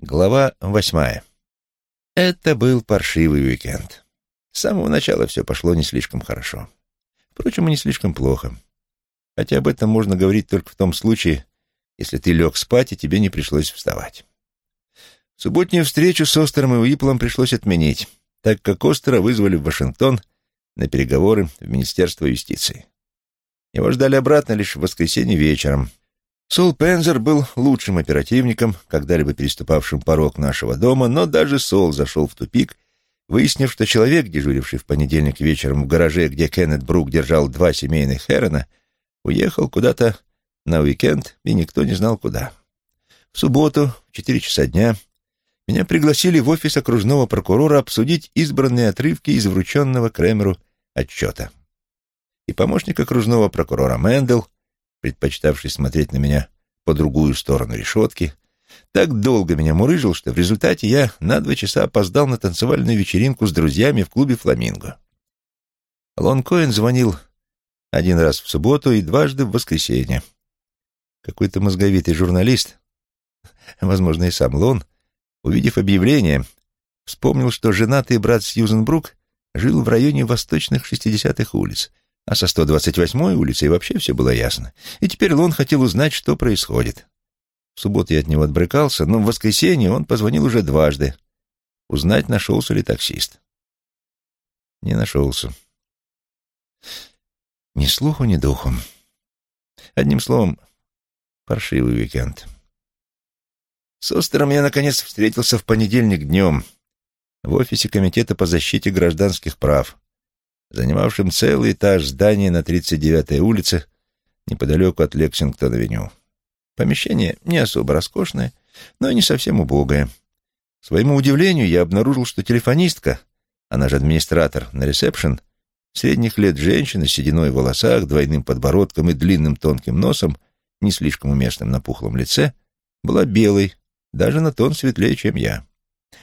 Глава восьмая. Это был паршивый уикенд. С самого начала все пошло не слишком хорошо. Впрочем, и не слишком плохо. Хотя об этом можно говорить только в том случае, если ты лег спать, и тебе не пришлось вставать. Субботнюю встречу с Остером и Уиплом пришлось отменить, так как Остера вызвали в Вашингтон на переговоры в Министерство юстиции. Его ждали обратно лишь в воскресенье вечером, Сол Пензер был лучшим оперативником, когда-либо переступавшим порог нашего дома, но даже Сол зашел в тупик, выяснив, что человек, дежуривший в понедельник вечером в гараже, где Кеннет Брук держал два семейных Хэрона, уехал куда-то на уикенд, и никто не знал куда. В субботу, в четыре часа дня, меня пригласили в офис окружного прокурора обсудить избранные отрывки из врученного Кремеру отчета. И помощник окружного прокурора Мэндл, предпочитавший смотреть на меня по другую сторону решетки, так долго меня мурыжил, что в результате я на два часа опоздал на танцевальную вечеринку с друзьями в клубе «Фламинго». Лон Коэн звонил один раз в субботу и дважды в воскресенье. Какой-то мозговитый журналист, возможно, и сам Лон, увидев объявление, вспомнил, что женатый брат Сьюзен Брук жил в районе восточных 60-х улиц — а со 128-й улицей вообще все было ясно. И теперь Лон хотел узнать, что происходит. В субботу я от него отбрыкался, но в воскресенье он позвонил уже дважды. Узнать, нашелся ли таксист. Не нашелся. Ни слуху, ни духу. Одним словом, паршивый уикенд. С Остером я, наконец, встретился в понедельник днем в офисе Комитета по защите гражданских прав занимавшим целый этаж здания на 39-й улице, неподалеку от Лексингтон-авеню. Помещение не особо роскошное, но и не совсем убогое. К своему удивлению, я обнаружил, что телефонистка, она же администратор на ресепшн, средних лет женщина с сединой в волосах, двойным подбородком и длинным тонким носом, не слишком уместным на пухлом лице, была белой, даже на тон светлее, чем я.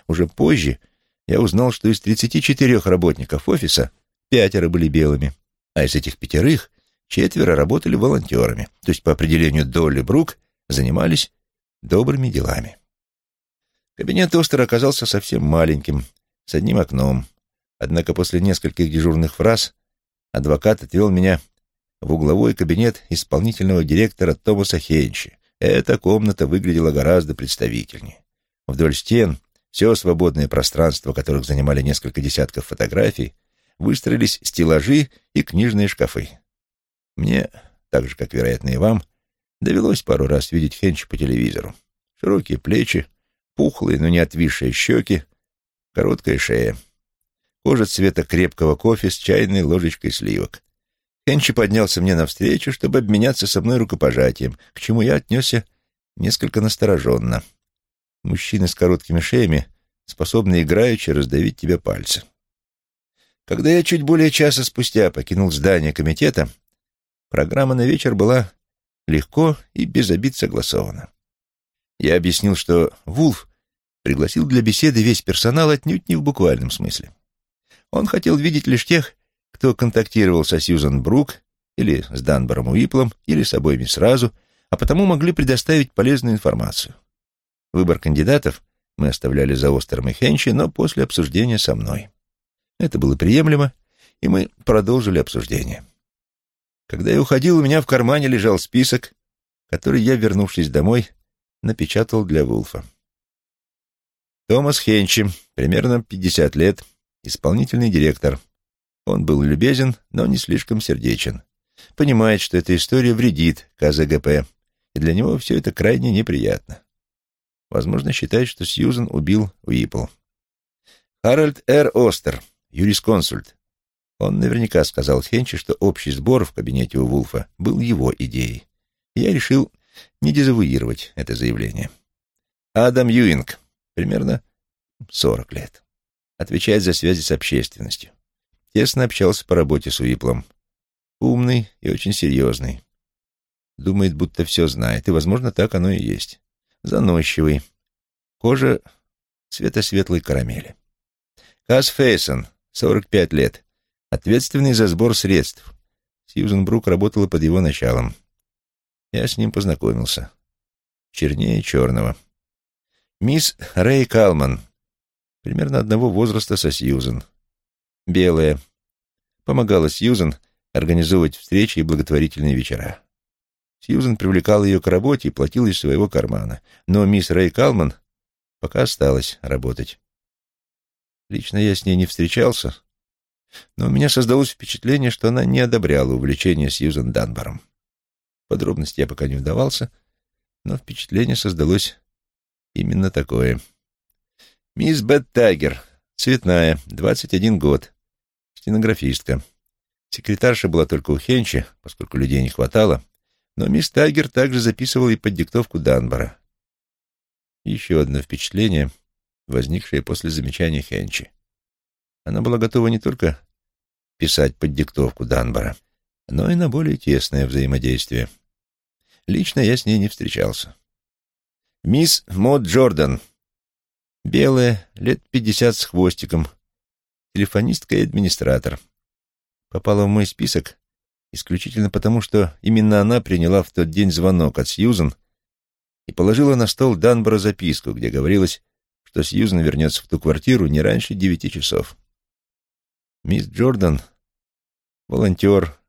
Уже позже я узнал, что из 34 работников офиса пятеро были белыми, а из этих пятерых четверо работали волонтерами, то есть по определению Долли Брук занимались добрыми делами. Кабинет Остера оказался совсем маленьким, с одним окном. Однако после нескольких дежурных фраз адвокат отвел меня в угловой кабинет исполнительного директора Томаса Хейнчи. Эта комната выглядела гораздо представительнее. Вдоль стен все свободное пространство, которых занимали несколько десятков фотографий, выстроились стеллажи и книжные шкафы. Мне, так же, как, вероятно, и вам, довелось пару раз видеть Хенча по телевизору. Широкие плечи, пухлые, но не отвисшие щеки, короткая шея. Кожа цвета крепкого кофе с чайной ложечкой сливок. Хенчи поднялся мне навстречу, чтобы обменяться со мной рукопожатием, к чему я отнесся несколько настороженно. Мужчины с короткими шеями способны играючи раздавить тебе пальцы. Когда я чуть более часа спустя покинул здание комитета, программа на вечер была легко и без обид согласована. Я объяснил, что Вулф пригласил для беседы весь персонал отнюдь не в буквальном смысле. Он хотел видеть лишь тех, кто контактировал со Сьюзан Брук или с Данбором Уиплом, или с обоими сразу, а потому могли предоставить полезную информацию. Выбор кандидатов мы оставляли за Остером и Хенчи, но после обсуждения со мной. Это было приемлемо, и мы продолжили обсуждение. Когда я уходил, у меня в кармане лежал список, который я, вернувшись домой, напечатал для Вулфа. Томас Хенчи, примерно 50 лет, исполнительный директор. Он был любезен, но не слишком сердечен. Понимает, что эта история вредит КЗГП, и для него все это крайне неприятно. Возможно, считает, что Сьюзен убил Уипл. Харальд Р. Остер, юрисконсульт. Он наверняка сказал Хенчи, что общий сбор в кабинете у Вулфа был его идеей. Я решил не дезавуировать это заявление. Адам Юинг, примерно 40 лет. Отвечает за связи с общественностью. Тесно общался по работе с Уиплом. Умный и очень серьезный. Думает, будто все знает, и, возможно, так оно и есть. Заносчивый. Кожа цвета светлой карамели. Кас Фейсон, 45 лет, ответственный за сбор средств. Сьюзен Брук работала под его началом. Я с ним познакомился. Чернее черного. Мисс Рэй Калман, примерно одного возраста со Сьюзен. Белая. Помогала Сьюзен организовывать встречи и благотворительные вечера. Сьюзен привлекала ее к работе и платила из своего кармана. Но мисс Рэй Калман пока осталась работать. Лично я с ней не встречался, но у меня создалось впечатление, что она не одобряла увлечение Сьюзен Данбором. Подробности я пока не вдавался, но впечатление создалось именно такое. Мисс Бет Тайгер, цветная, 21 год, стенографистка. Секретарша была только у Хенчи, поскольку людей не хватало, но мисс Тайгер также записывала и под диктовку Данбора. Еще одно впечатление, возникшее после замечания Хенчи. Она была готова не только писать под диктовку Данбора, но и на более тесное взаимодействие. Лично я с ней не встречался. Мисс Мод Джордан. Белая, лет пятьдесят с хвостиком. Телефонистка и администратор. Попала в мой список исключительно потому, что именно она приняла в тот день звонок от Сьюзен и положила на стол Данбора записку, где говорилось, что Сьюзен вернется в ту квартиру не раньше девяти часов. Мисс Джордан — волонтер,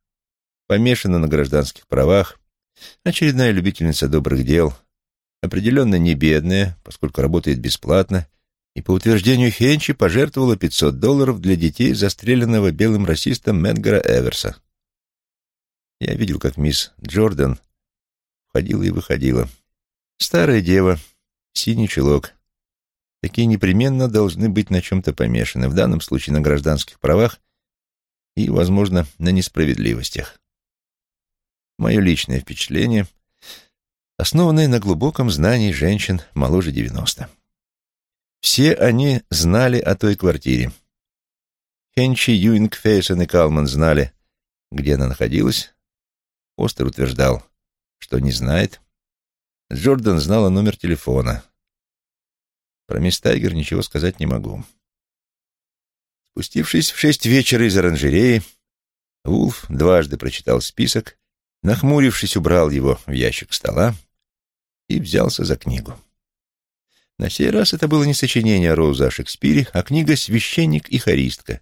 помешана на гражданских правах, очередная любительница добрых дел, определенно не бедная, поскольку работает бесплатно, и, по утверждению Хенчи, пожертвовала 500 долларов для детей, застреленного белым расистом Медгара Эверса. Я видел, как мисс Джордан входила и выходила. Старая дева, синий чулок. Такие непременно должны быть на чем-то помешаны, в данном случае на гражданских правах и, возможно, на несправедливостях. Мое личное впечатление, основанное на глубоком знании женщин моложе 90. Все они знали о той квартире. Хенчи, Юинг, Фейсон и Калман знали, где она находилась. Остер утверждал, что не знает. Джордан знала номер телефона. Про мисс Тайгер ничего сказать не могу. Спустившись в шесть вечера из оранжереи, Вулф дважды прочитал список, нахмурившись, убрал его в ящик стола и взялся за книгу. На сей раз это было не сочинение Роуза о Шекспире, а книга «Священник и хористка»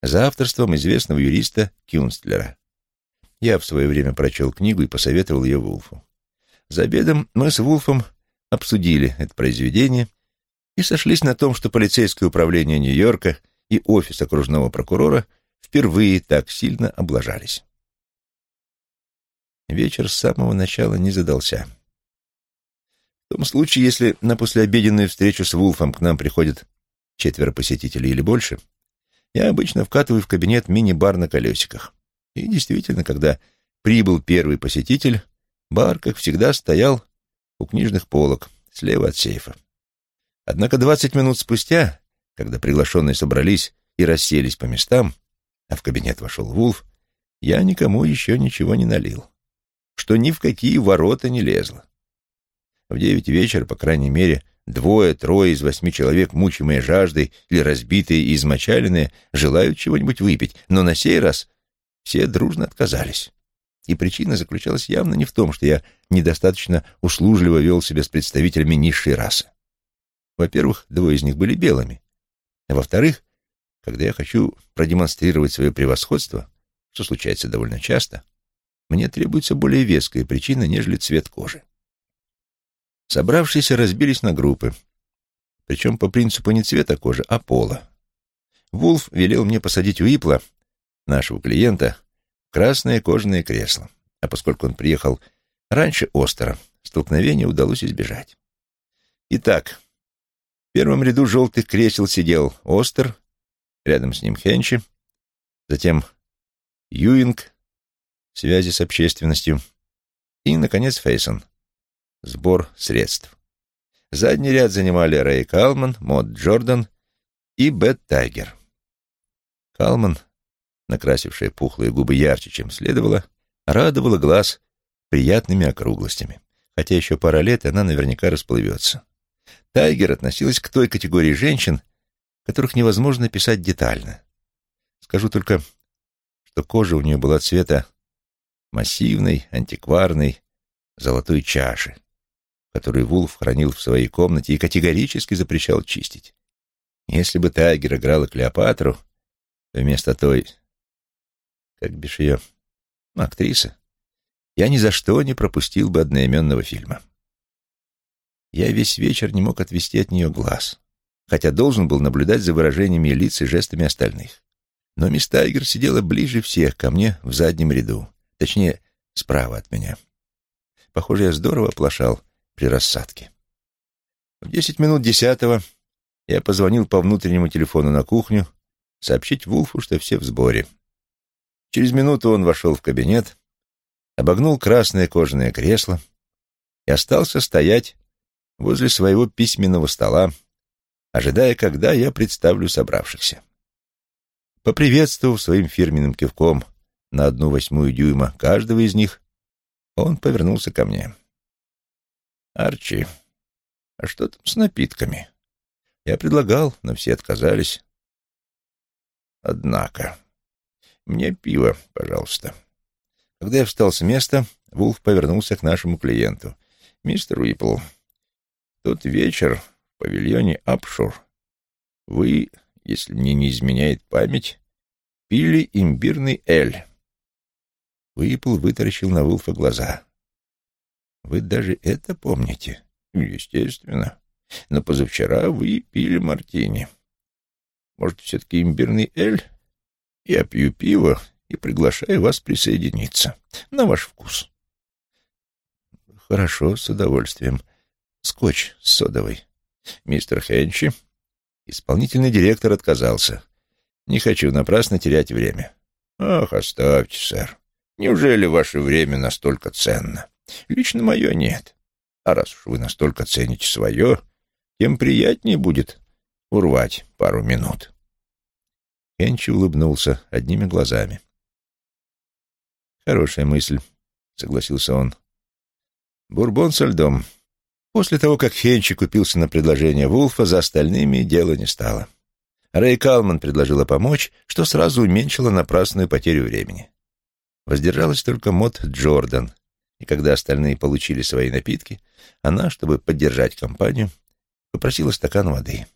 за авторством известного юриста Кюнстлера. Я в свое время прочел книгу и посоветовал ее Вулфу. За обедом мы с Вулфом обсудили это произведение и сошлись на том, что полицейское управление Нью-Йорка и офис окружного прокурора впервые так сильно облажались. Вечер с самого начала не задался. В том случае, если на послеобеденную встречу с Вулфом к нам приходят четверо посетителей или больше, я обычно вкатываю в кабинет мини-бар на колесиках. И действительно, когда прибыл первый посетитель, бар, как всегда, стоял у книжных полок, слева от сейфа. Однако двадцать минут спустя, когда приглашенные собрались и расселись по местам, а в кабинет вошел Вулф, я никому еще ничего не налил, что ни в какие ворота не лезло. В девять вечера, по крайней мере, двое-трое из восьми человек, мучимые жаждой или разбитые и измочаленные, желают чего-нибудь выпить, но на сей раз все дружно отказались. И причина заключалась явно не в том, что я недостаточно услужливо вел себя с представителями низшей расы. Во-первых, двое из них были белыми. А во-вторых, когда я хочу продемонстрировать свое превосходство, что случается довольно часто, мне требуется более веская причина, нежели цвет кожи. Собравшиеся разбились на группы, причем по принципу не цвета кожи, а пола. Вулф велел мне посадить Уипла, нашего клиента, красное кожаное кресло, а поскольку он приехал раньше Остера, столкновения удалось избежать. Итак, в первом ряду желтых кресел сидел Остер, рядом с ним Хенчи, затем Юинг, связи с общественностью, и, наконец, Фейсон, сбор средств. Задний ряд занимали Рэй Калман, Мод Джордан и Бет Тайгер. Калман, накрасившая пухлые губы ярче, чем следовало, радовала глаз приятными округлостями, хотя еще пара лет, она наверняка расплывется. Тайгер относилась к той категории женщин, которых невозможно писать детально. Скажу только, что кожа у нее была цвета массивной, антикварной, золотой чаши, который Вулф хранил в своей комнате и категорически запрещал чистить. Если бы Тайгер играла Клеопатру, то вместо той, как бишь ее, актрисы, я ни за что не пропустил бы одноименного фильма. Я весь вечер не мог отвести от нее глаз, хотя должен был наблюдать за выражениями лиц и жестами остальных. Но мисс Тайгер сидела ближе всех ко мне в заднем ряду, точнее, справа от меня. Похоже, я здорово оплошал при рассадке. В десять минут десятого я позвонил по внутреннему телефону на кухню сообщить Вулфу, что все в сборе. Через минуту он вошел в кабинет, обогнул красное кожаное кресло и остался стоять возле своего письменного стола, ожидая, когда я представлю собравшихся. Поприветствовав своим фирменным кивком на одну восьмую дюйма каждого из них, он повернулся ко мне. «Арчи, а что там с напитками?» Я предлагал, но все отказались. «Однако...» «Мне пиво, пожалуйста». Когда я встал с места, Вулф повернулся к нашему клиенту. «Мистер Уиппл, тот вечер в павильоне Апшур вы, если мне не изменяет память, пили имбирный эль». Уиппл вытаращил на Вулфа глаза. «Вы даже это помните?» «Естественно. Но позавчера вы пили мартини. Может, все-таки имбирный эль?» Я пью пиво и приглашаю вас присоединиться. На ваш вкус. Хорошо, с удовольствием. Скотч с содовой. Мистер Хенчи. Исполнительный директор отказался. Не хочу напрасно терять время. Ах, оставьте, сэр. Неужели ваше время настолько ценно? Лично мое нет. А раз уж вы настолько цените свое, тем приятнее будет урвать пару минут. Хенчи улыбнулся одними глазами. «Хорошая мысль», — согласился он. «Бурбон со льдом». После того, как Хенчи купился на предложение Вулфа, за остальными дело не стало. Рэй Калман предложила помочь, что сразу уменьшило напрасную потерю времени. Воздержалась только Мот Джордан, и когда остальные получили свои напитки, она, чтобы поддержать компанию, попросила стакан воды.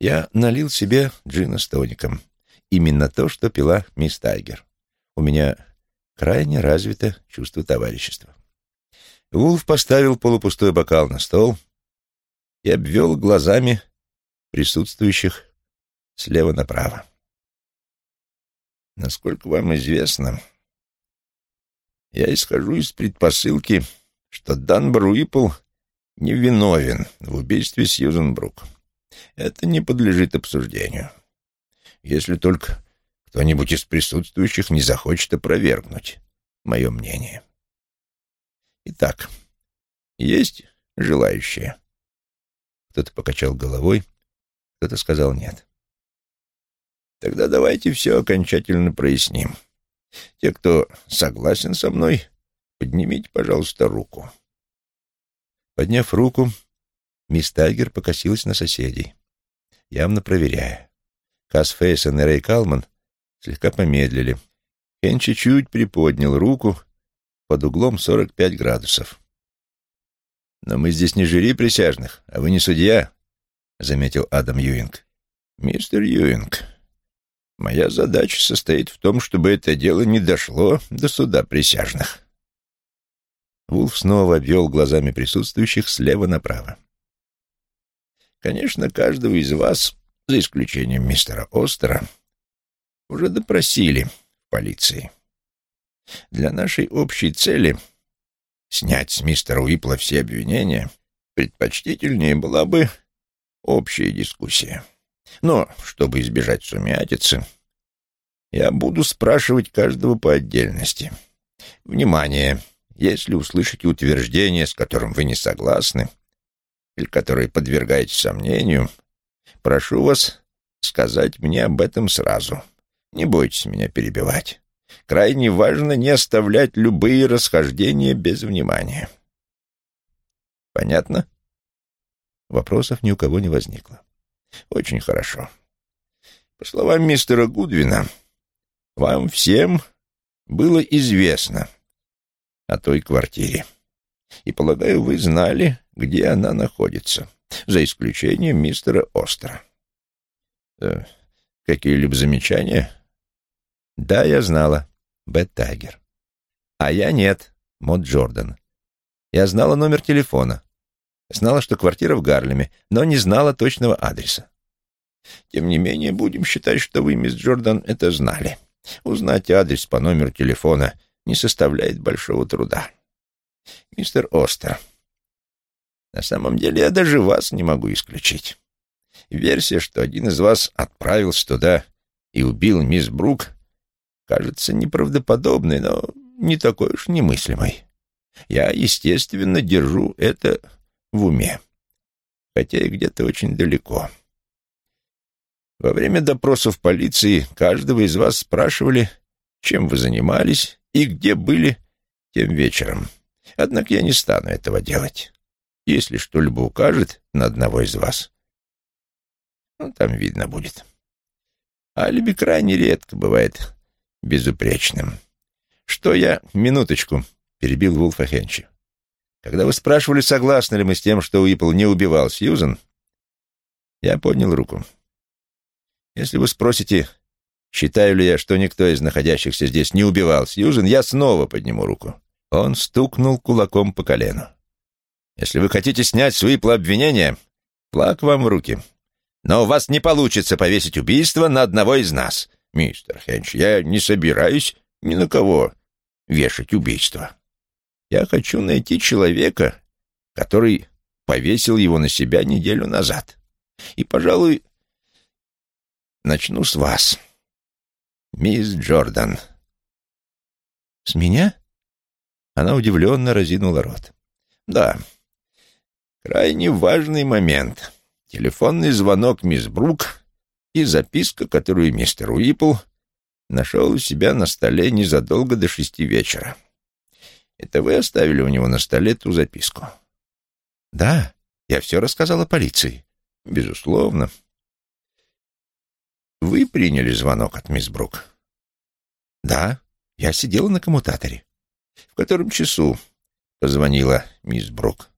Я налил себе джина с тоником. Именно то, что пила мисс Тайгер. У меня крайне развито чувство товарищества. Вулф поставил полупустой бокал на стол и обвел глазами присутствующих слева направо. Насколько вам известно, я исхожу из предпосылки, что Дан Бруипл невиновен в убийстве Сьюзен Брук. Это не подлежит обсуждению. Если только кто-нибудь из присутствующих не захочет опровергнуть мое мнение. Итак, есть желающие? Кто-то покачал головой, кто-то сказал нет. Тогда давайте все окончательно проясним. Те, кто согласен со мной, поднимите, пожалуйста, руку. Подняв руку, Мисс Тайгер покосилась на соседей, явно проверяя. Касс Фейсон и Рэй Калман слегка помедлили. Хенчи чуть приподнял руку под углом 45 градусов. «Но мы здесь не жюри присяжных, а вы не судья», — заметил Адам Юинг. «Мистер Юинг, моя задача состоит в том, чтобы это дело не дошло до суда присяжных». Вулф снова обвел глазами присутствующих слева направо. Конечно, каждого из вас, за исключением мистера Остера, уже допросили в полиции. Для нашей общей цели снять с мистера Уипла все обвинения предпочтительнее была бы общая дискуссия. Но, чтобы избежать сумятицы, я буду спрашивать каждого по отдельности. Внимание! Если услышите утверждение, с которым вы не согласны, или которые подвергаете сомнению, прошу вас сказать мне об этом сразу. Не бойтесь меня перебивать. Крайне важно не оставлять любые расхождения без внимания. Понятно? Вопросов ни у кого не возникло. Очень хорошо. По словам мистера Гудвина, вам всем было известно о той квартире. И, полагаю, вы знали, где она находится, за исключением мистера Остера. Э, Какие-либо замечания? Да, я знала. Бет Тайгер. А я нет. Мод Джордан. Я знала номер телефона. Знала, что квартира в Гарлеме, но не знала точного адреса. Тем не менее, будем считать, что вы, мисс Джордан, это знали. Узнать адрес по номеру телефона не составляет большого труда. Мистер Остер, на самом деле я даже вас не могу исключить. Версия, что один из вас отправился туда и убил мисс Брук, кажется неправдоподобной, но не такой уж немыслимой. Я, естественно, держу это в уме, хотя и где-то очень далеко. Во время допросов полиции каждого из вас спрашивали, чем вы занимались и где были тем вечером. Однако я не стану этого делать. Если что-либо укажет на одного из вас, ну, там видно будет. Алиби крайне редко бывает безупречным. Что я... Минуточку, перебил Вулфа Хенчи. Когда вы спрашивали, согласны ли мы с тем, что Уиппл не убивал Сьюзен, я поднял руку. Если вы спросите, считаю ли я, что никто из находящихся здесь не убивал Сьюзен, я снова подниму руку. Он стукнул кулаком по колену. Если вы хотите снять с Уиппла обвинения, флаг вам в руки. Но у вас не получится повесить убийство на одного из нас. Мистер Хенч, я не собираюсь ни на кого вешать убийство. Я хочу найти человека, который повесил его на себя неделю назад. И, пожалуй, начну с вас, мисс Джордан. С меня? Она удивленно разинула рот. Да, крайне важный момент. Телефонный звонок мисс Брук и записка, которую мистер Уиппл нашел у себя на столе незадолго до шести вечера. Это вы оставили у него на столе ту записку? Да, я все рассказала полиции. Безусловно. Вы приняли звонок от мисс Брук? Да, я сидела на коммутаторе. В котором часу позвонила мисс Брук?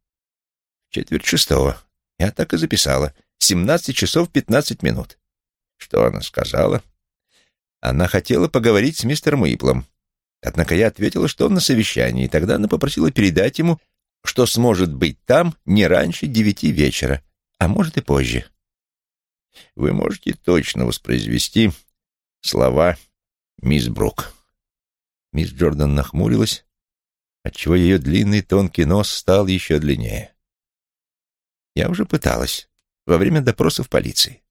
Четверть шестого. Я так и записала. Семнадцать часов пятнадцать минут. Что она сказала? Она хотела поговорить с мистером Уиплом. Однако я ответила, что он на совещании, и тогда она попросила передать ему, что сможет быть там не раньше девяти вечера, а может и позже. Вы можете точно воспроизвести слова мисс Брук. Мисс Джордан нахмурилась, отчего ее длинный тонкий нос стал еще длиннее. Я уже пыталась во время допросов полиции.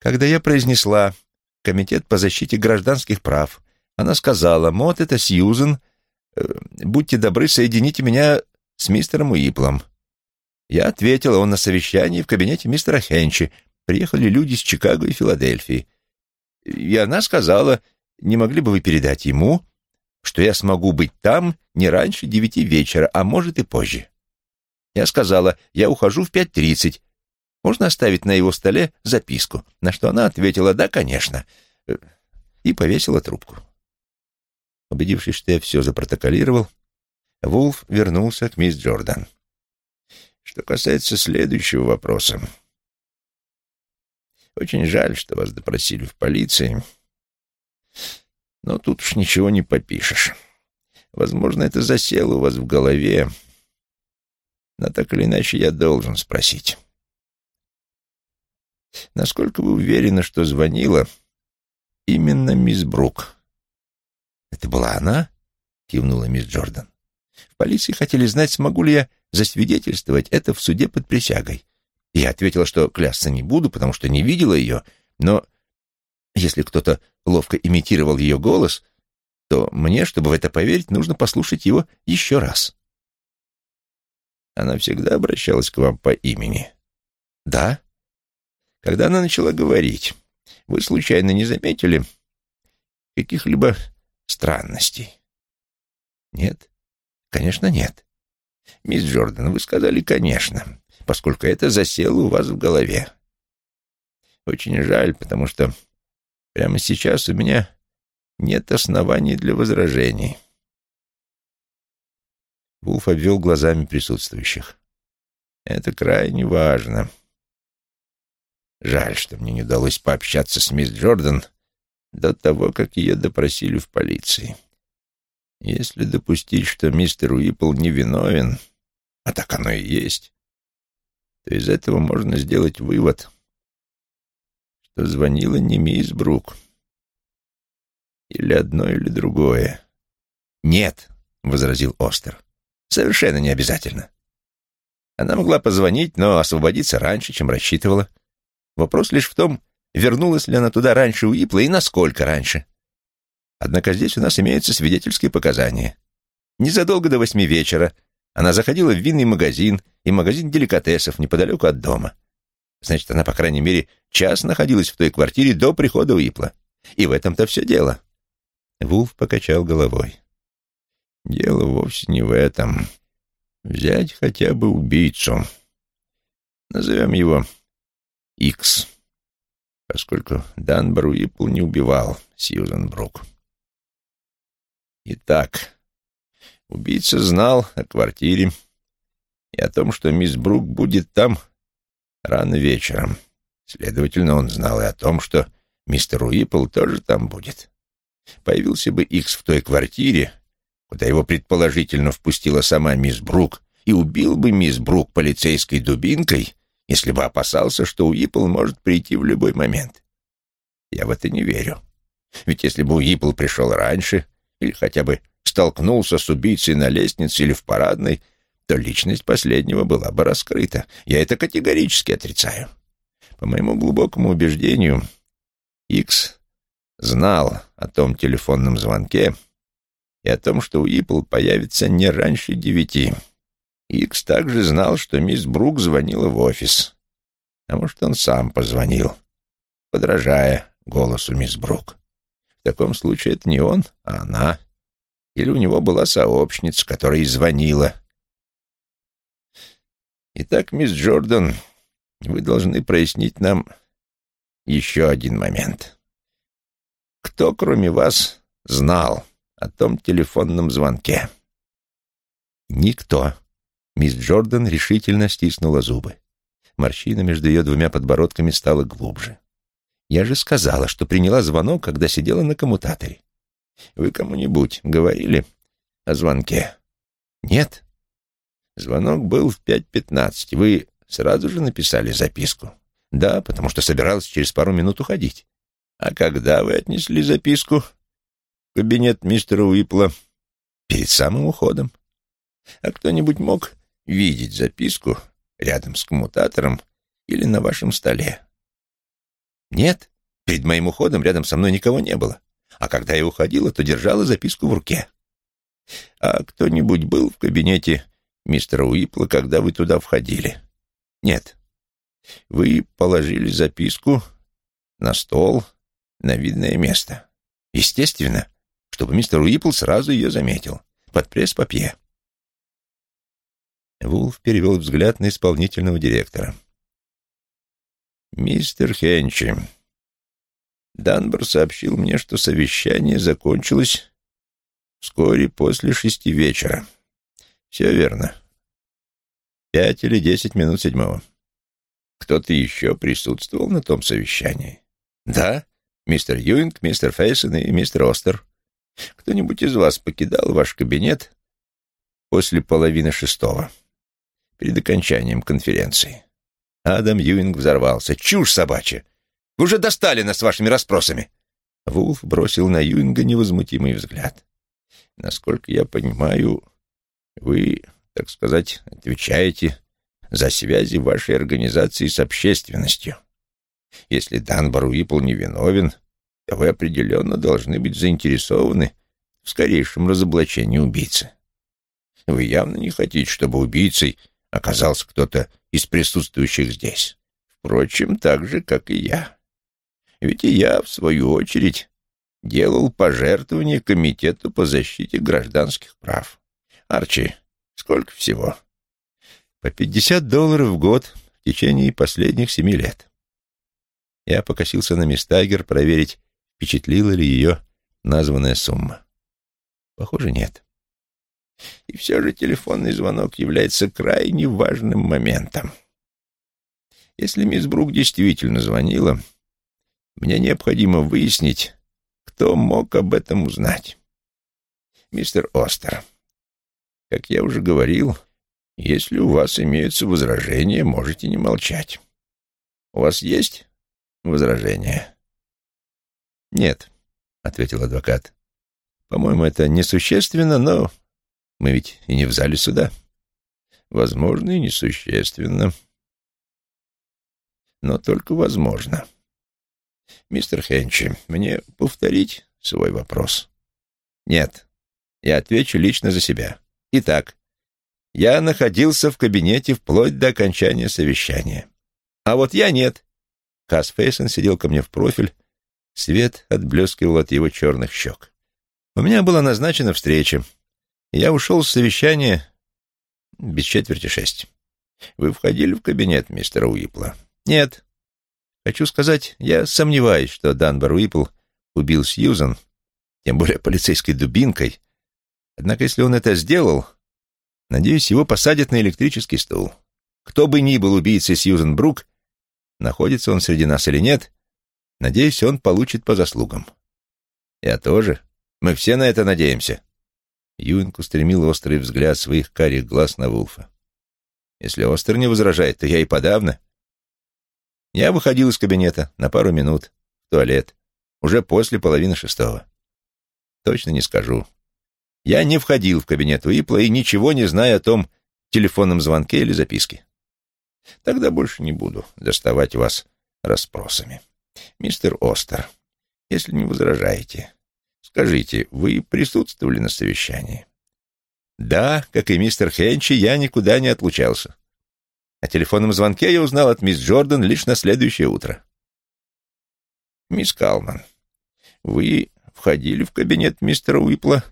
Когда я произнесла «Комитет по защите гражданских прав», она сказала «Мот, это Сьюзен, э, будьте добры, соедините меня с мистером Уиплом». Я ответила, он на совещании в кабинете мистера Хенчи. Приехали люди из Чикаго и Филадельфии. И она сказала, не могли бы вы передать ему, что я смогу быть там не раньше девяти вечера, а может и позже. Я сказала, я ухожу в пять тридцать. Можно оставить на его столе записку? На что она ответила, да, конечно. И повесила трубку. Убедившись, что я все запротоколировал, Вулф вернулся к мисс Джордан. Что касается следующего вопроса. Очень жаль, что вас допросили в полиции. Но тут уж ничего не попишешь. Возможно, это засело у вас в голове, но так или иначе я должен спросить. Насколько вы уверены, что звонила именно мисс Брук? Это была она? Кивнула мисс Джордан. В полиции хотели знать, смогу ли я засвидетельствовать это в суде под присягой. Я ответила, что клясться не буду, потому что не видела ее, но если кто-то ловко имитировал ее голос, то мне, чтобы в это поверить, нужно послушать его еще раз. Она всегда обращалась к вам по имени? Да. Когда она начала говорить, вы случайно не заметили каких-либо странностей? Нет? Конечно, нет. Мисс Джордан, вы сказали «конечно», поскольку это засело у вас в голове. Очень жаль, потому что прямо сейчас у меня нет оснований для возражений. Вулф обвел глазами присутствующих. «Это крайне важно. Жаль, что мне не удалось пообщаться с мисс Джордан до того, как ее допросили в полиции. Если допустить, что мистер Уиппл невиновен, а так оно и есть, то из этого можно сделать вывод, что звонила не мисс Брук. Или одно, или другое. «Нет», — возразил Остер, — «совершенно не обязательно. Она могла позвонить, но освободиться раньше, чем рассчитывала. Вопрос лишь в том, вернулась ли она туда раньше Уипла и насколько раньше. Однако здесь у нас имеются свидетельские показания. Незадолго до восьми вечера она заходила в винный магазин и магазин деликатесов неподалеку от дома. Значит, она, по крайней мере, час находилась в той квартире до прихода Уипла. И в этом-то все дело. Вулф покачал головой. Дело вовсе не в этом. Взять хотя бы убийцу. Назовем его Икс, поскольку Данбар Уипл не убивал Сьюзан Брук. Итак, убийца знал о квартире и о том, что мисс Брук будет там рано вечером. Следовательно, он знал и о том, что мистер Уипл тоже там будет. Появился бы Икс в той квартире, куда его предположительно впустила сама мисс Брук, и убил бы мисс Брук полицейской дубинкой, если бы опасался, что Уипл может прийти в любой момент. Я в это не верю. Ведь если бы Уипл пришел раньше, или хотя бы столкнулся с убийцей на лестнице или в парадной, то личность последнего была бы раскрыта. Я это категорически отрицаю. По моему глубокому убеждению, Икс знал о том телефонном звонке и о том, что Уипл появится не раньше девяти. Икс также знал, что мисс Брук звонила в офис. А может, он сам позвонил, подражая голосу мисс Брук. В таком случае это не он, а она. Или у него была сообщница, которая и звонила. Итак, мисс Джордан, вы должны прояснить нам еще один момент. Кто, кроме вас, знал о том телефонном звонке? Никто. Мисс Джордан решительно стиснула зубы. Морщина между ее двумя подбородками стала глубже. Я же сказала, что приняла звонок, когда сидела на коммутаторе. Вы кому-нибудь говорили о звонке? Нет. Звонок был в пять пятнадцать. Вы сразу же написали записку? Да, потому что собиралась через пару минут уходить. А когда вы отнесли записку в кабинет мистера Уипла? Перед самым уходом. А кто-нибудь мог видеть записку рядом с коммутатором или на вашем столе? Нет, перед моим уходом рядом со мной никого не было. А когда я уходила, то держала записку в руке. А кто-нибудь был в кабинете мистера Уипла, когда вы туда входили? Нет. Вы положили записку на стол, на видное место. Естественно, чтобы мистер Уипл сразу ее заметил. Под пресс-папье. Вулф перевел взгляд на исполнительного директора. «Мистер Хенчи, Данбор сообщил мне, что совещание закончилось вскоре после шести вечера. Все верно. Пять или десять минут седьмого. Кто-то еще присутствовал на том совещании? Да, мистер Юинг, мистер Фейсон и мистер Остер. Кто-нибудь из вас покидал ваш кабинет после половины шестого, перед окончанием конференции? Адам Юинг взорвался. «Чушь собачья! Вы уже достали нас вашими расспросами!» Вулф бросил на Юинга невозмутимый взгляд. «Насколько я понимаю, вы, так сказать, отвечаете за связи вашей организации с общественностью. Если Данбар Уипл невиновен, то вы определенно должны быть заинтересованы в скорейшем разоблачении убийцы. Вы явно не хотите, чтобы убийцей оказался кто-то из присутствующих здесь. Впрочем, так же, как и я. Ведь и я, в свою очередь, делал пожертвования Комитету по защите гражданских прав. Арчи, сколько всего? По пятьдесят долларов в год в течение последних семи лет. Я покосился на Мистагер проверить, впечатлила ли ее названная сумма. Похоже, нет. И все же телефонный звонок является крайне важным моментом. Если мисс Брук действительно звонила, мне необходимо выяснить, кто мог об этом узнать. Мистер Остер, как я уже говорил, если у вас имеются возражения, можете не молчать. У вас есть возражения? Нет, ответил адвокат. По-моему, это несущественно, но мы ведь и не в зале суда. Возможно, и несущественно. Но только возможно. Мистер Хенчи, мне повторить свой вопрос? Нет. Я отвечу лично за себя. Итак, я находился в кабинете вплоть до окончания совещания. А вот я нет. Кас Фейсон сидел ко мне в профиль, свет отблескивал от его черных щек. У меня была назначена встреча. Я ушел с совещания без четверти шесть. Вы входили в кабинет мистера Уипла? Нет. Хочу сказать, я сомневаюсь, что Данбар Уипл убил Сьюзан, тем более полицейской дубинкой. Однако, если он это сделал, Надеюсь, его посадят на электрический стул. Кто бы ни был убийцей Сьюзен Брук, находится он среди нас или нет, надеюсь, он получит по заслугам. Я тоже. Мы все на это надеемся. Юинг устремил острый взгляд своих карих глаз на Вулфа. Если Остер не возражает, то я и подавно. Я выходил из кабинета на пару минут в туалет, уже после половины шестого. Точно не скажу, я не входил в кабинет Уипла и ничего не знаю о том телефонном звонке или записке. Тогда больше не буду доставать вас расспросами. Мистер Остер, если не возражаете, скажите, вы присутствовали на совещании? Да, как и мистер Хенчи, я никуда не отлучался. О телефонном звонке я узнал от мисс Джордан лишь на следующее утро. Мисс Калман, вы входили в кабинет мистера Уипла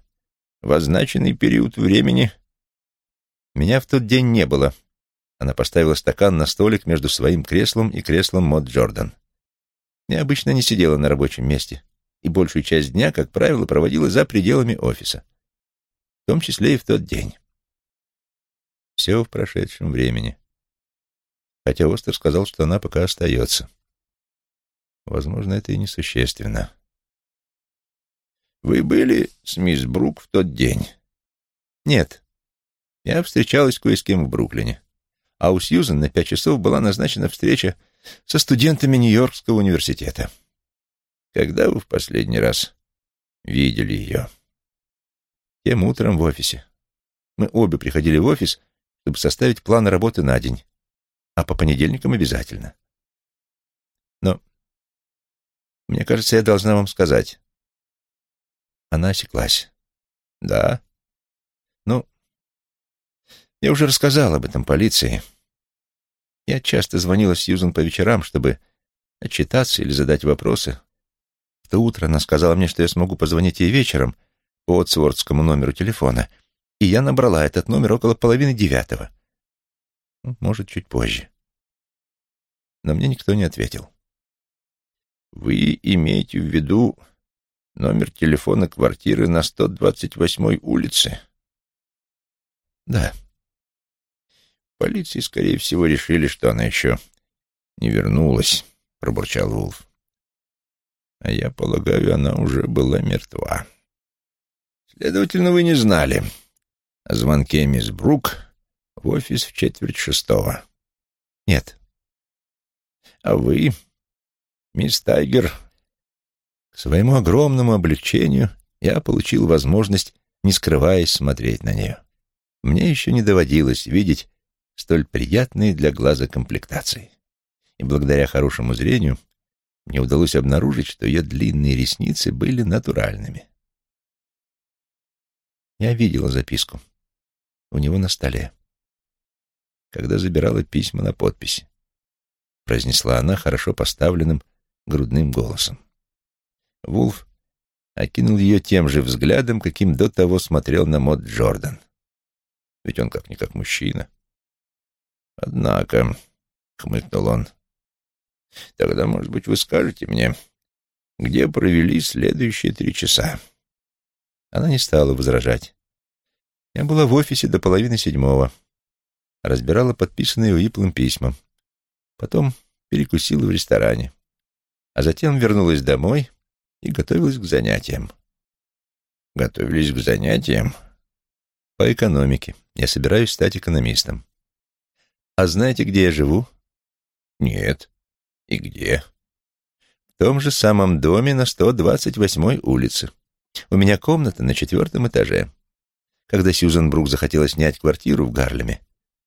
в означенный период времени меня в тот день не было. Она поставила стакан на столик между своим креслом и креслом Мод Джордан. Я обычно не сидела на рабочем месте и большую часть дня, как правило, проводила за пределами офиса, в том числе и в тот день. Все в прошедшем времени. Хотя Остер сказал, что она пока остается. Возможно, это и несущественно. Вы были с мисс Брук в тот день? Нет. Я встречалась кое с кем в Бруклине. А у Сьюзен на пять часов была назначена встреча со студентами Нью-Йоркского университета. Когда вы в последний раз видели ее? Тем утром в офисе. Мы обе приходили в офис, чтобы составить план работы на день. А по понедельникам обязательно. Но мне кажется, я должна вам сказать. Она осеклась. «Да?» «Ну, я уже рассказал об этом полиции. Я часто звонила Сьюзан по вечерам, чтобы отчитаться или задать вопросы. В то утро она сказала мне, что я смогу позвонить ей вечером по Отсвордскому номеру телефона, и я набрала этот номер около половины девятого. Ну, может, чуть позже. Но мне никто не ответил. «Вы имеете в виду Номер телефона квартиры на 128-й улице? Да. Полиции, скорее всего, решили, что она еще не вернулась, пробурчал Вулф. А я полагаю, она уже была мертва. Следовательно, вы не знали о звонке мисс Брук в офис в четверть шестого. Нет. А вы, мисс Тайгер, к своему огромному облегчению я получил возможность, не скрываясь, смотреть на нее. Мне еще не доводилось видеть столь приятные для глаза комплектации. И благодаря хорошему зрению мне удалось обнаружить, что ее длинные ресницы были натуральными. Я видела записку. У него на столе. Когда забирала письма на подпись, произнесла она хорошо поставленным грудным голосом. Вулф окинул ее тем же взглядом, каким до того смотрел на Мод Джордан. Ведь он как-никак мужчина. «Однако», — хмыкнул он, — «тогда, может быть, вы скажете мне, где провели следующие три часа?» Она не стала возражать. Я была в офисе до половины седьмого. Разбирала подписанные Уиплом письма. Потом перекусила в ресторане. А затем вернулась домой и готовилась к занятиям. Готовились к занятиям? По экономике. Я собираюсь стать экономистом. А знаете, где я живу? Нет. И где? В том же самом доме на 128-й улице. У меня комната на четвертом этаже. Когда Сьюзен Брук захотела снять квартиру в Гарлеме,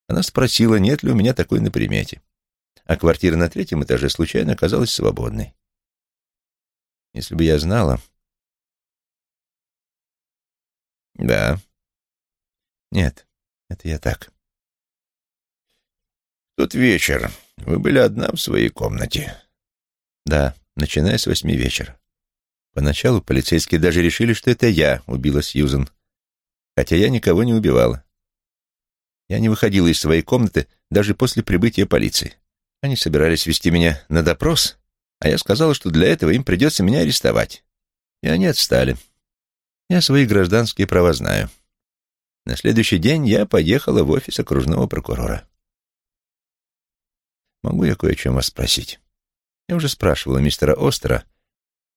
она спросила, нет ли у меня такой на примете. А квартира на третьем этаже случайно оказалась свободной. Если бы я знала... Да. Нет, это я так. Тот вечер вы были одна в своей комнате. Да, начиная с восьми вечера. Поначалу полицейские даже решили, что это я убила Сьюзен, хотя я никого не убивала. Я не выходила из своей комнаты даже после прибытия полиции. Они собирались вести меня на допрос, а я сказала, что для этого им придется меня арестовать. И они отстали. Я свои гражданские права знаю. На следующий день я поехала в офис окружного прокурора. Могу я кое о чем вас спросить? Я уже спрашивала мистера Остера,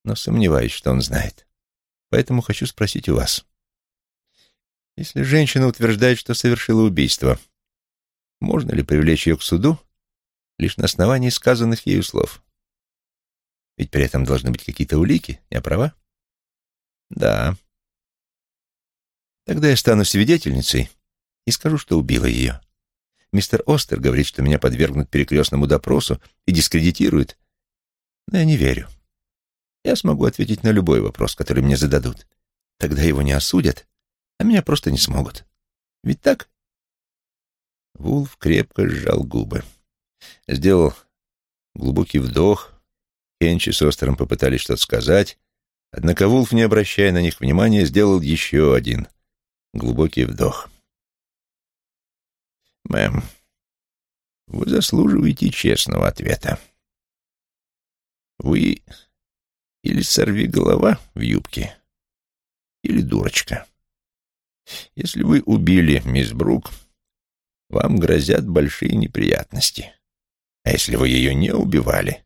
но сомневаюсь, что он знает. Поэтому хочу спросить у вас. Если женщина утверждает, что совершила убийство, можно ли привлечь ее к суду лишь на основании сказанных ею слов? Ведь при этом должны быть какие-то улики, я права? Да. Тогда я стану свидетельницей и скажу, что убила ее. Мистер Остер говорит, что меня подвергнут перекрестному допросу и дискредитируют, но я не верю. Я смогу ответить на любой вопрос, который мне зададут. Тогда его не осудят, а меня просто не смогут. Ведь так? Вулф крепко сжал губы. Сделал глубокий вдох. Хенчи с Остером попытались что-то сказать, однако Вулф, не обращая на них внимания, сделал еще один глубокий вдох. «Мэм, вы заслуживаете честного ответа. Вы или сорви голова в юбке, или дурочка. Если вы убили мисс Брук, вам грозят большие неприятности. А если вы ее не убивали,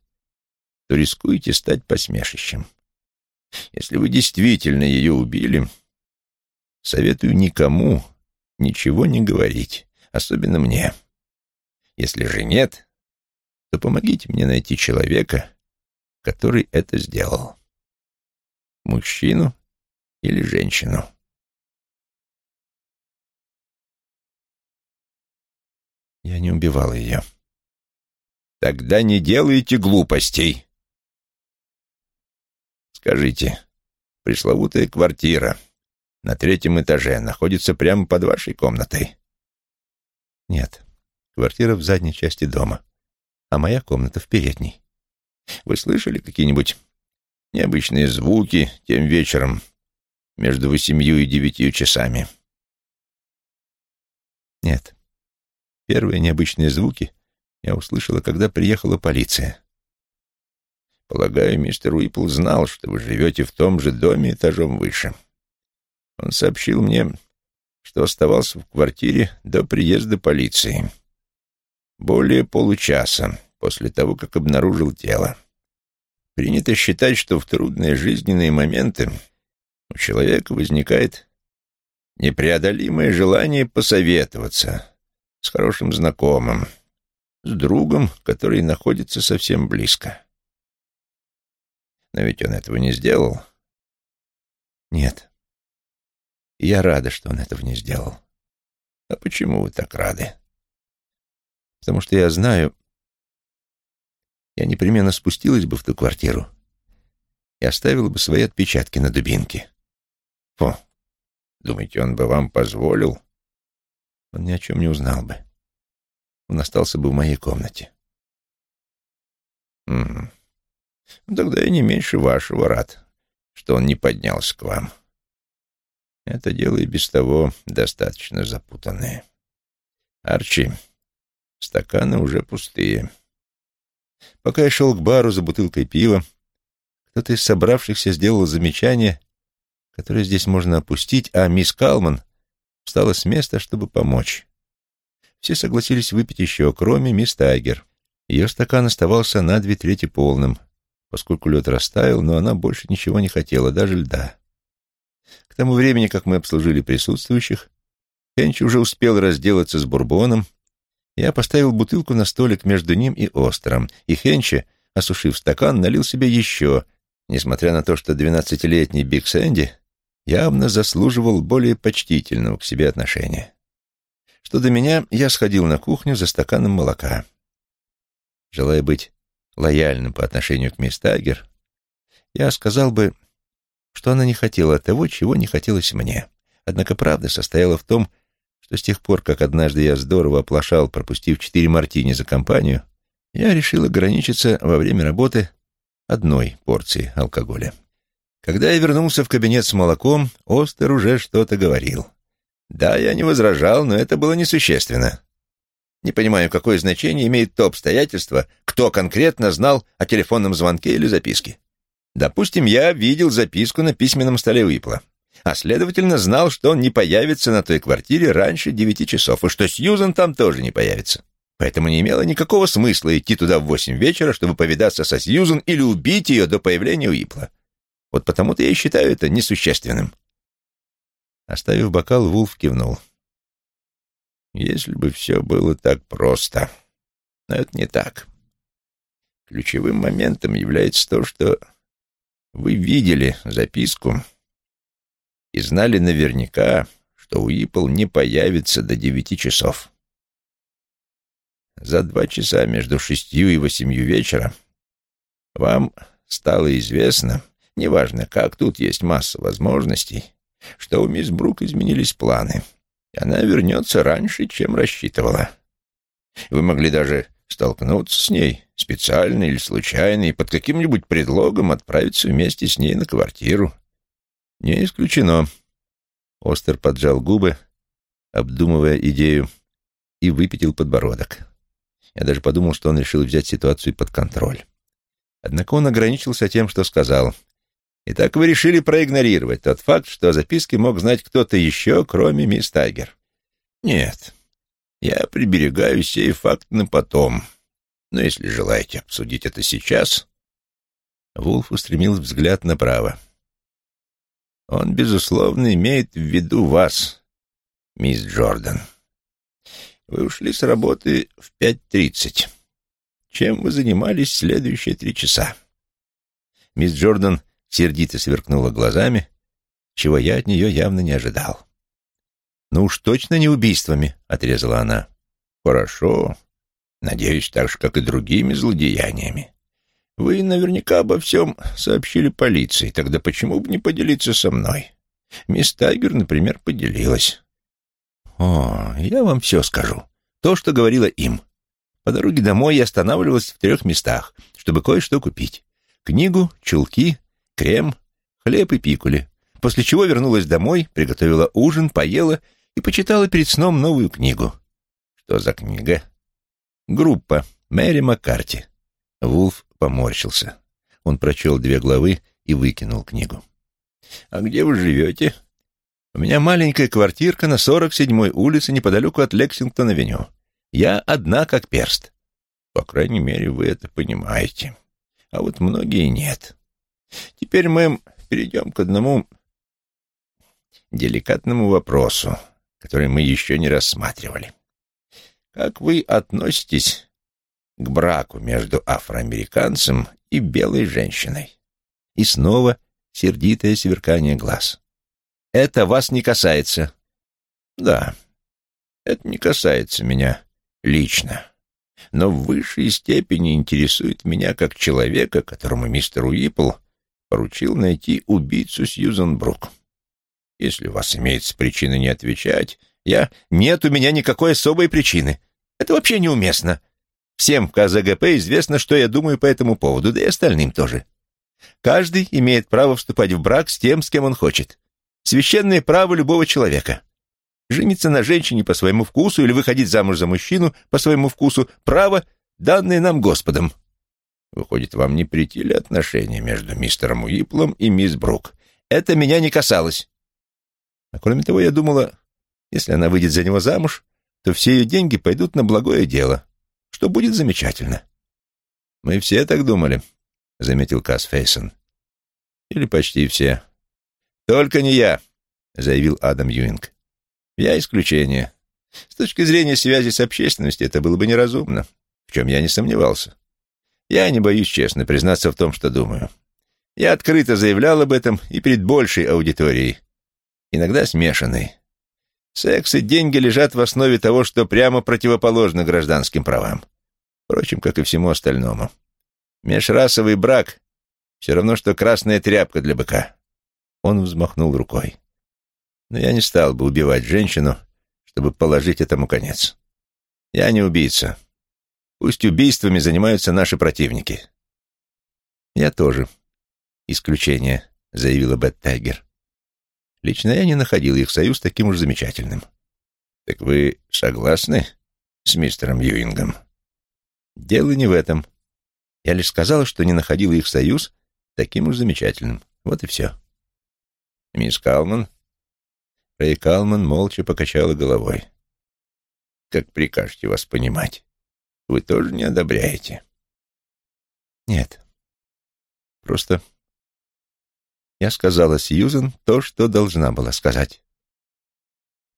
то рискуете стать посмешищем. Если вы действительно ее убили, советую никому ничего не говорить, особенно мне. Если же нет, то помогите мне найти человека, который это сделал. Мужчину или женщину. Я не убивала ее. Тогда не делайте глупостей. Скажите, пресловутая квартира на третьем этаже находится прямо под вашей комнатой? Нет, квартира в задней части дома, а моя комната в передней. Вы слышали какие-нибудь необычные звуки тем вечером между восемью и девятью часами? Нет. Первые необычные звуки я услышала, когда приехала полиция. Полагаю, мистер Уипл знал, что вы живете в том же доме этажом выше. Он сообщил мне, что оставался в квартире до приезда полиции. Более получаса после того, как обнаружил тело. Принято считать, что в трудные жизненные моменты у человека возникает непреодолимое желание посоветоваться с хорошим знакомым, с другом, который находится совсем близко. Но ведь он этого не сделал. Нет. Я рада, что он этого не сделал. А почему вы так рады? Потому что я знаю, я непременно спустилась бы в ту квартиру и оставила бы свои отпечатки на дубинке. Фу, думаете, он бы вам позволил? Он ни о чем не узнал бы. Он остался бы в моей комнате. Угу. Тогда я не меньше вашего рад, что он не поднялся к вам. Это дело и без того достаточно запутанное. Арчи, стаканы уже пустые. Пока я шел к бару за бутылкой пива, кто-то из собравшихся сделал замечание, которое здесь можно опустить, а мисс Калман встала с места, чтобы помочь. Все согласились выпить еще, кроме мисс Тайгер. Ее стакан оставался на две трети полным, поскольку лед растаял, но она больше ничего не хотела, даже льда. К тому времени, как мы обслужили присутствующих, Хенч уже успел разделаться с бурбоном. Я поставил бутылку на столик между ним и Остером, и Хенча, осушив стакан, налил себе еще, несмотря на то, что двенадцатилетний Биг Сэнди явно заслуживал более почтительного к себе отношения. Что до меня, я сходил на кухню за стаканом молока. Желая быть лояльным по отношению к мисс Тагер, я сказал бы, что она не хотела того, чего не хотелось мне. Однако правда состояла в том, что с тех пор, как однажды я здорово оплошал, пропустив четыре мартини за компанию, я решил ограничиться во время работы одной порцией алкоголя. Когда я вернулся в кабинет с молоком, Остер уже что-то говорил. Да, я не возражал, но это было несущественно. Не понимаю, какое значение имеет то обстоятельство, кто конкретно знал о телефонном звонке или записке. Допустим, я видел записку на письменном столе Уипла, а следовательно знал, что он не появится на той квартире раньше девяти часов, и что Сьюзан там тоже не появится. Поэтому не имело никакого смысла идти туда в восемь вечера, чтобы повидаться со Сьюзан или убить ее до появления Уипла. Вот потому-то я и считаю это несущественным. Оставив бокал, Вулф кивнул. Если бы все было так просто. Но это не так. Ключевым моментом является то, что вы видели записку и знали наверняка, что Уиппл не появится до девяти часов. За два часа между шестью и восемью вечера вам стало известно, неважно как, тут есть масса возможностей, что у мисс Брук изменились планы, и она вернется раньше, чем рассчитывала. Вы могли даже столкнуться с ней, специально или случайно, и под каким-нибудь предлогом отправиться вместе с ней на квартиру. Не исключено. Остер поджал губы, обдумывая идею, и выпятил подбородок. Я даже подумал, что он решил взять ситуацию под контроль. Однако он ограничился тем, что сказал. «Итак, вы решили проигнорировать тот факт, что о записке мог знать кто-то еще, кроме мисс Тайгер?» «Нет, я приберегаю сей факт на потом. Но если желаете обсудить это сейчас...» Вулф устремил взгляд направо. «Он, безусловно, имеет в виду вас, мисс Джордан. Вы ушли с работы в пять тридцать. Чем вы занимались следующие три часа?» Мисс Джордан сердито сверкнула глазами, чего я от нее явно не ожидал. «Ну уж точно не убийствами», — отрезала она. «Хорошо. Надеюсь, так же, как и другими злодеяниями. Вы наверняка обо всем сообщили полиции, тогда почему бы не поделиться со мной? Мисс Тайгер, например, поделилась». «О, я вам все скажу. То, что говорила им. По дороге домой я останавливалась в трех местах, чтобы кое-что купить. Книгу, чулки, крем, хлеб и пикули. После чего вернулась домой, приготовила ужин, поела и почитала перед сном новую книгу. Что за книга? Группа. Мэри Маккарти. Вулф поморщился. Он прочел две главы и выкинул книгу. «А где вы живете?» «У меня маленькая квартирка на 47-й улице неподалеку от Лексингтона-Веню. Я одна как перст». «По крайней мере, вы это понимаете. А вот многие нет. Теперь мы перейдем к одному деликатному вопросу, который мы еще не рассматривали. Как вы относитесь к браку между афроамериканцем и белой женщиной? И снова сердитое сверкание глаз. Это вас не касается. Да, это не касается меня лично, но в высшей степени интересует меня как человека, которому мистер Уиппл поручил найти убийцу Сьюзан Брук. Если у вас имеется причина не отвечать, я... Нет у меня никакой особой причины. Это вообще неуместно. Всем в КЗГП известно, что я думаю по этому поводу, да и остальным тоже. Каждый имеет право вступать в брак с тем, с кем он хочет. Священное право любого человека. Жениться на женщине по своему вкусу или выходить замуж за мужчину по своему вкусу — право, данное нам Господом. Выходит, вам не притили отношения между мистером Уиплом и мисс Брук? Это меня не касалось. А кроме того, я думала, Если она выйдет за него замуж, то все ее деньги пойдут на благое дело, что будет замечательно. Мы все так думали, — заметил Касс Фейсон. Или почти все. Только не я, — заявил Адам Юинг. Я исключение. С точки зрения связи с общественностью это было бы неразумно, в чем я не сомневался. Я не боюсь честно признаться в том, что думаю. Я открыто заявлял об этом и перед большей аудиторией, иногда смешанной. Секс и деньги лежат в основе того, что прямо противоположно гражданским правам. Впрочем, как и всему остальному. Межрасовый брак — все равно, что красная тряпка для быка. Он взмахнул рукой. Но я не стал бы убивать женщину, чтобы положить этому конец. Я не убийца. Пусть убийствами занимаются наши противники. Я тоже. Исключение, заявила Бет Тайгер. Лично я не находил их союз таким уж замечательным. Так вы согласны с мистером Юингом? Дело не в этом. Я лишь сказал, что не находил их союз таким уж замечательным. Вот и все. Мисс Калман? Рэй Калман молча покачала головой. Как прикажете вас понимать? Вы тоже не одобряете? Нет. Просто я сказала Сьюзен то, что должна была сказать.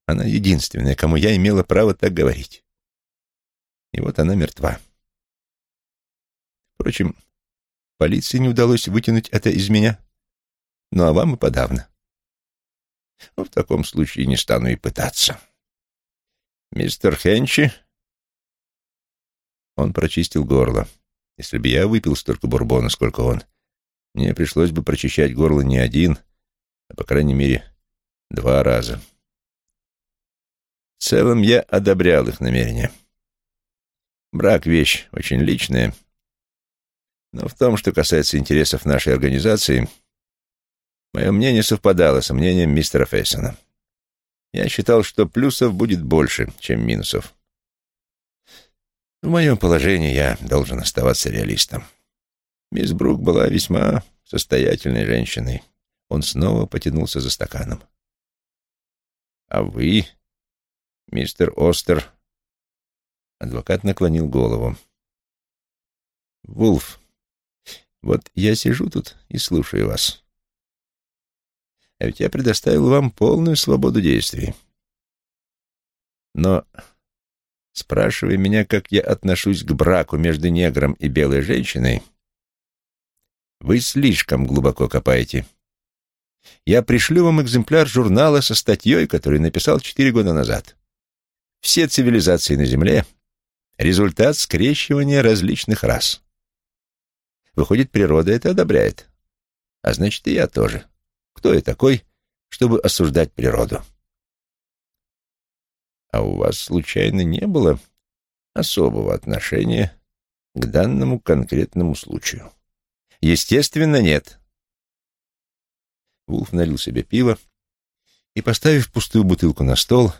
Она единственная, кому я имела право так говорить. И вот она мертва. Впрочем, полиции не удалось вытянуть это из меня. Ну, а вам и подавно. Ну, в таком случае не стану и пытаться. Мистер Хенчи он прочистил горло. Если бы я выпил столько бурбона, сколько он, мне пришлось бы прочищать горло не один, а, по крайней мере, два раза. В целом я одобрял их намерения. Брак — вещь очень личная, но в том, что касается интересов нашей организации, мое мнение совпадало с мнением мистера Фейсона. Я считал, что плюсов будет больше, чем минусов. В моем положении я должен оставаться реалистом. Мисс Брук была весьма состоятельной женщиной. Он снова потянулся за стаканом. «А вы, мистер Остер?» Адвокат наклонил голову. «Вулф, вот я сижу тут и слушаю вас. А ведь я предоставил вам полную свободу действий. Но Спрашивая меня, как я отношусь к браку между негром и белой женщиной, вы слишком глубоко копаете. Я пришлю вам экземпляр журнала со статьей, который написал четыре года назад. Все цивилизации на Земле — результат скрещивания различных рас. Выходит, природа это одобряет. А значит, и я тоже. Кто я такой, чтобы осуждать природу? А у вас, случайно, не было особого отношения к данному конкретному случаю? Естественно, нет. Вулф налил себе пиво и, поставив пустую бутылку на стол,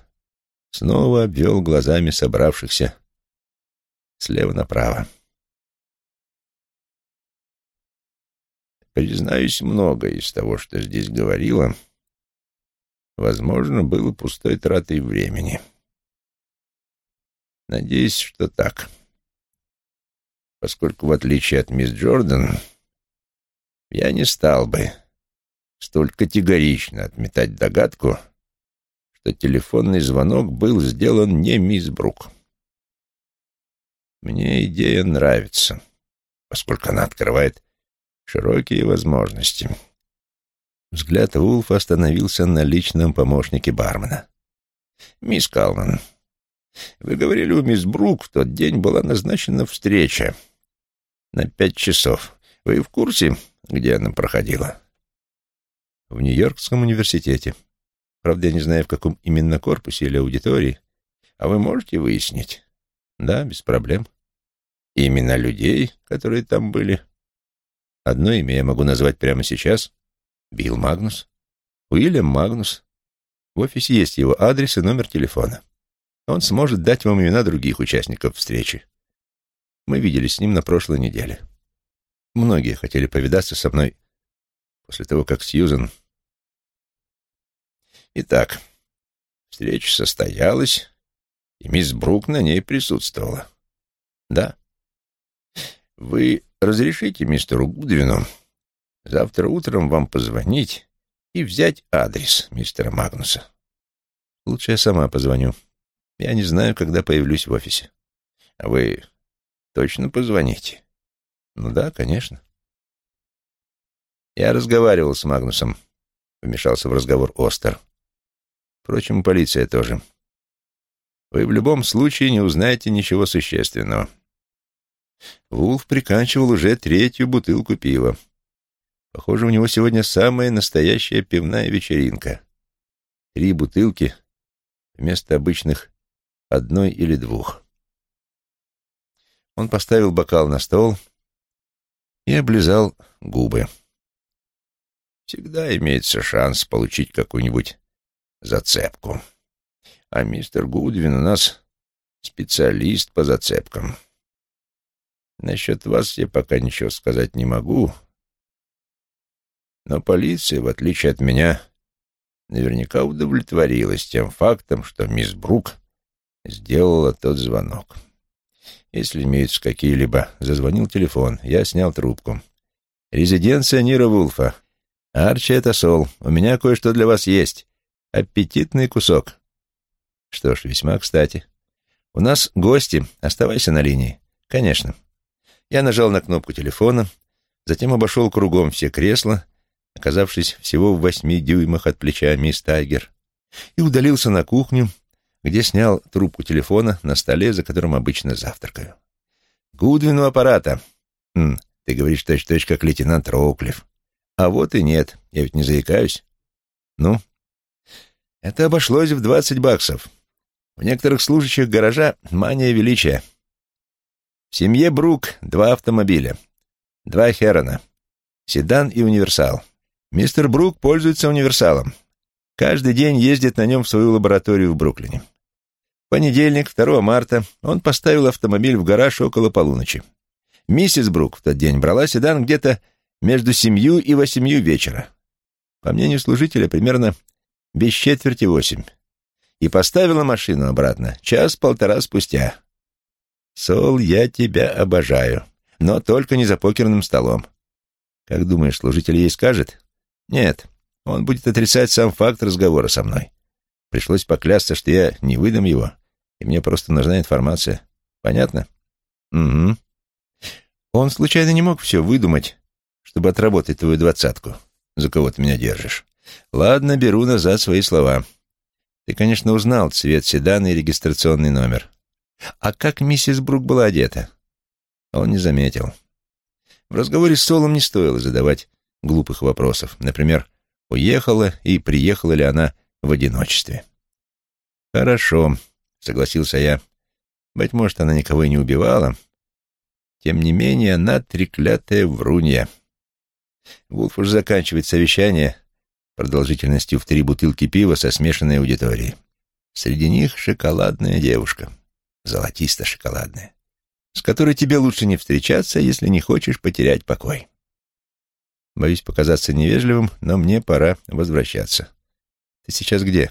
снова обвел глазами собравшихся слева направо. Признаюсь, многое из того, что здесь говорила, возможно, было пустой тратой времени. Надеюсь, что так. Поскольку, в отличие от мисс Джордан, я не стал бы столь категорично отметать догадку, что телефонный звонок был сделан не мисс Брук. Мне идея нравится, поскольку она открывает широкие возможности. Взгляд Вулфа остановился на личном помощнике бармена. «Мисс Калман, вы говорили, у мисс Брук в тот день была назначена встреча на пять часов. Вы в курсе, где она проходила? В Нью-Йоркском университете. Правда, я не знаю, в каком именно корпусе или аудитории. А вы можете выяснить? Да, без проблем. Имена людей, которые там были. Одно имя я могу назвать прямо сейчас. Билл Магнус. Уильям Магнус. В офисе есть его адрес и номер телефона. Он сможет дать вам имена других участников встречи. Мы виделись с ним на прошлой неделе. Многие хотели повидаться со мной после того, как Сьюзен... Итак, Встреча состоялась, и мисс Брук на ней присутствовала. Да. Вы разрешите мистеру Гудвину завтра утром вам позвонить и взять адрес мистера Магнуса? Лучше я сама позвоню. Я не знаю, когда появлюсь в офисе. А вы точно позвоните? Ну да, конечно. Я разговаривал с Магнусом, вмешался в разговор Остер. Впрочем, полиция тоже. Вы в любом случае не узнаете ничего существенного. Вулф приканчивал уже третью бутылку пива. Похоже, у него сегодня самая настоящая пивная вечеринка. Три бутылки вместо обычных одной или двух. Он поставил бокал на стол и облизал губы. Всегда имеется шанс получить какую-нибудь зацепку. А мистер Гудвин у нас специалист по зацепкам. Насчет вас я пока ничего сказать не могу, но полиция, в отличие от меня, наверняка удовлетворилась тем фактом, что мисс Брук сделала тот звонок. Если имеются какие-либо... Зазвонил телефон, я снял трубку. «Резиденция Нира Вулфа. Арчи, это Сол. У меня кое-что для вас есть. Аппетитный кусок». Что ж, весьма кстати. У нас гости. Оставайся на линии. Конечно. Я нажал на кнопку телефона, затем обошел кругом все кресла, оказавшись всего в восьми дюймах от плеча мисс Тайгер, и удалился на кухню, где снял трубку телефона на столе, за которым обычно завтракаю. «Гудвину аппарата!» М, «Ты говоришь точь-точь, как лейтенант Роуклифф». «А вот и нет, я ведь не заикаюсь». «Ну?» «Это обошлось в двадцать баксов. В некоторых служащих гаража мания величия. В семье Брук два автомобиля, два Херона, седан и универсал. Мистер Брук пользуется универсалом. Каждый день ездит на нем в свою лабораторию в Бруклине. В понедельник, 2 марта, он поставил автомобиль в гараж около полуночи. Миссис Брук в тот день брала седан где-то между семью и восемью вечера. По мнению служителя, примерно без четверти восемь и поставила машину обратно час-полтора спустя. «Сол, я тебя обожаю, но только не за покерным столом». «Как думаешь, служитель ей скажет?» «Нет, он будет отрицать сам факт разговора со мной. Пришлось поклясться, что я не выдам его, и мне просто нужна информация. Понятно?» «Угу». Он случайно не мог все выдумать, чтобы отработать твою двадцатку, за кого ты меня держишь. Ладно, беру назад свои слова. Ты, конечно, узнал цвет седана и регистрационный номер. А как миссис Брук была одета? Он не заметил. В разговоре с Солом не стоило задавать глупых вопросов. Например, уехала и приехала ли она в одиночестве. «Хорошо», — согласился я. «Быть может, она никого и не убивала. Тем не менее, она треклятая врунья». Вулф уж заканчивает совещание, продолжительностью в три бутылки пива со смешанной аудиторией. Среди них шоколадная девушка, золотисто-шоколадная, с которой тебе лучше не встречаться, если не хочешь потерять покой. Боюсь показаться невежливым, но мне пора возвращаться. Ты сейчас где?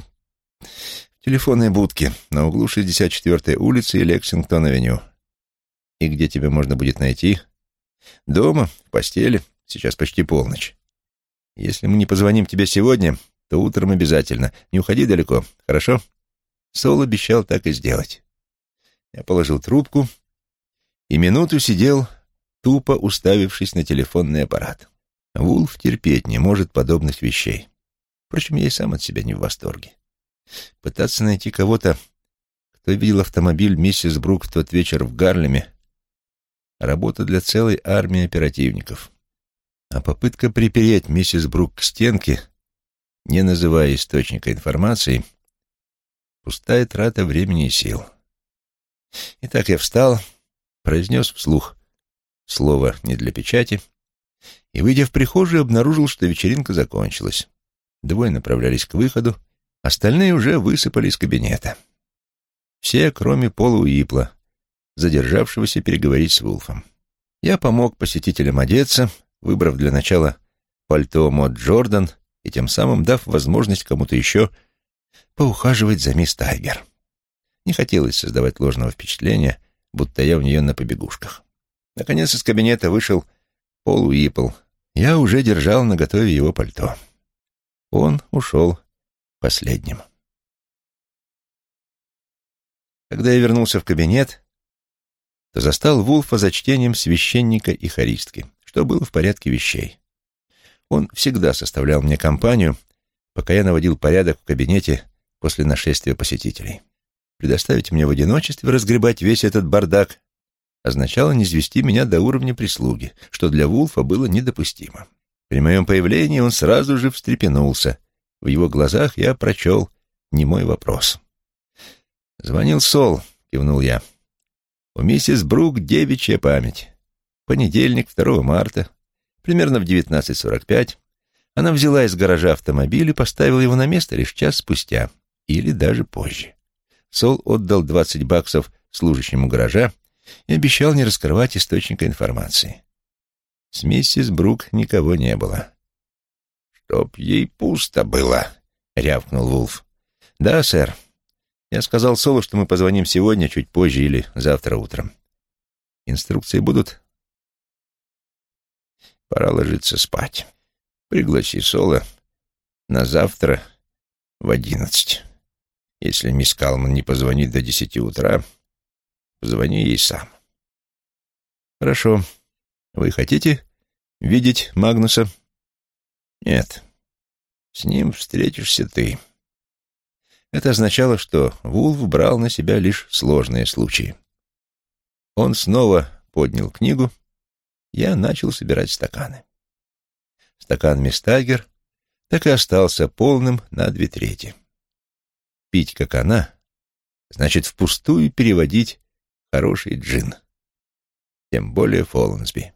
В телефонной будке на углу 64-й улицы и Лексингтон-авеню. И где тебя можно будет найти? Дома, в постели. Сейчас почти полночь. Если мы не позвоним тебе сегодня, то утром обязательно. Не уходи далеко, хорошо?» Сол обещал так и сделать. Я положил трубку и минуту сидел, тупо уставившись на телефонный аппарат. Вулф терпеть не может подобных вещей. Впрочем, я и сам от себя не в восторге. Пытаться найти кого-то, кто видел автомобиль миссис Брук в тот вечер в Гарлеме, работа для целой армии оперативников. А попытка припереть миссис Брук к стенке, не называя источника информации, пустая трата времени и сил. Итак, я встал, произнес вслух слово не для печати и, выйдя в прихожую, обнаружил, что вечеринка закончилась. Двое направлялись к выходу, остальные уже высыпали из кабинета. Все, кроме Пола Уипла, задержавшегося переговорить с Вулфом. Я помог посетителям одеться, выбрав для начала пальто мод Джордан и тем самым дав возможность кому-то еще поухаживать за мисс Тайгер. Не хотелось создавать ложного впечатления, будто я у нее на побегушках. Наконец из кабинета вышел Пол Уиппл. Я уже держал наготове его пальто. Он ушел последним. Когда я вернулся в кабинет, то застал Вулфа за чтением священника и хористки, что было в порядке вещей. Он всегда составлял мне компанию, пока я наводил порядок в кабинете после нашествия посетителей. Предоставить мне в одиночестве разгребать весь этот бардак означало низвести меня до уровня прислуги, что для Вулфа было недопустимо. При моем появлении он сразу же встрепенулся. В его глазах я прочел немой вопрос. «Звонил Сол», — кивнул я. «У миссис Брук девичья память. Понедельник, 2 марта, примерно в 19.45, она взяла из гаража автомобиль и поставила его на место лишь час спустя, или даже позже. Сол отдал 20 баксов служащему гаража и обещал не раскрывать источника информации. С миссис Брук никого не было. «Чтоб ей пусто было», — рявкнул Вулф. «Да, сэр. Я сказал Солу, что мы позвоним сегодня, чуть позже или завтра утром. Инструкции будут?» «Пора ложиться спать. Пригласи Сола на завтра в одиннадцать». Если мисс Калман не позвонит до десяти утра, позвони ей сам. Хорошо. Вы хотите видеть Магнуса? Нет. С ним встретишься ты. Это означало, что Вулф брал на себя лишь сложные случаи. Он снова поднял книгу, я начал собирать стаканы. Стакан Мистагер так и остался полным на две трети. Пить, как она, значит впустую переводить хороший джин. Тем более Фоллансби.